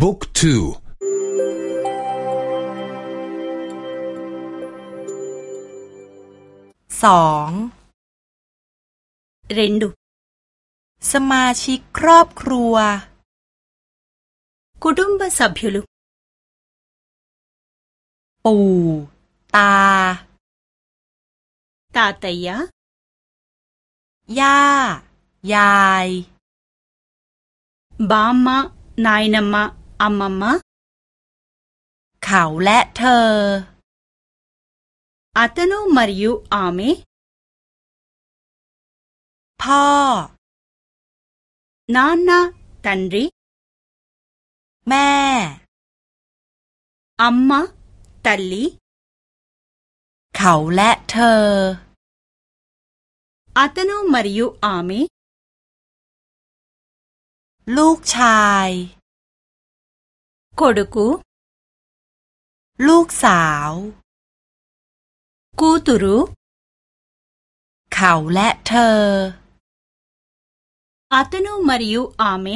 บุ๊กทูสองเรนดูสมาชิกครอบครัวคุดุมบสับยุลุปู่ตา ตาตยะย่ายาย บามะนายนมะ อัมมมะเขาและเธออัตโนมาริยุอาเมพ่อนานาตันรีแม่อัมมาตัลลีเขาและเธออัตโนมาริยุอาเมลูกชาย โคดุกุลูกสาวกูตุรุเขาและเธออัตโนมาริยุอาเม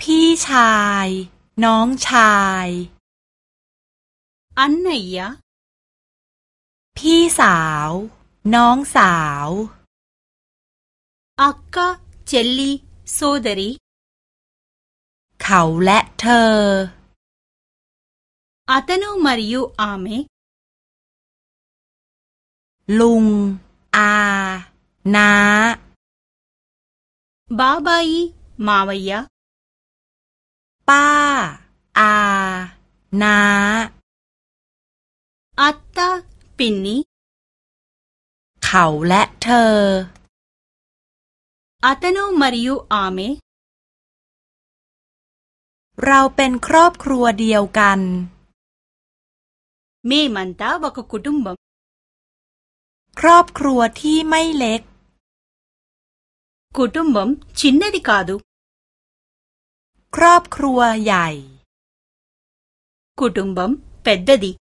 พี่ชาย น้องชายอันไหนยะพี่สาว น้องสาวอักกะ เจลลีโซดรีเขาและเธออัตโนมาริยุอาเมลุง อาน้าบาบายมาวายาป้า อาน้าอัตตาปินนีเขาและเธออัตโนมาริยุอาเม เราเป็นครอบครัวเดียวกันเมมันตาวกคุดุมบัมครอบครัวที่ไม่เล็กคุดุมบัมชินเนดิกาดูครอบครัวใหญ่คุดุมบัมเป็ดดี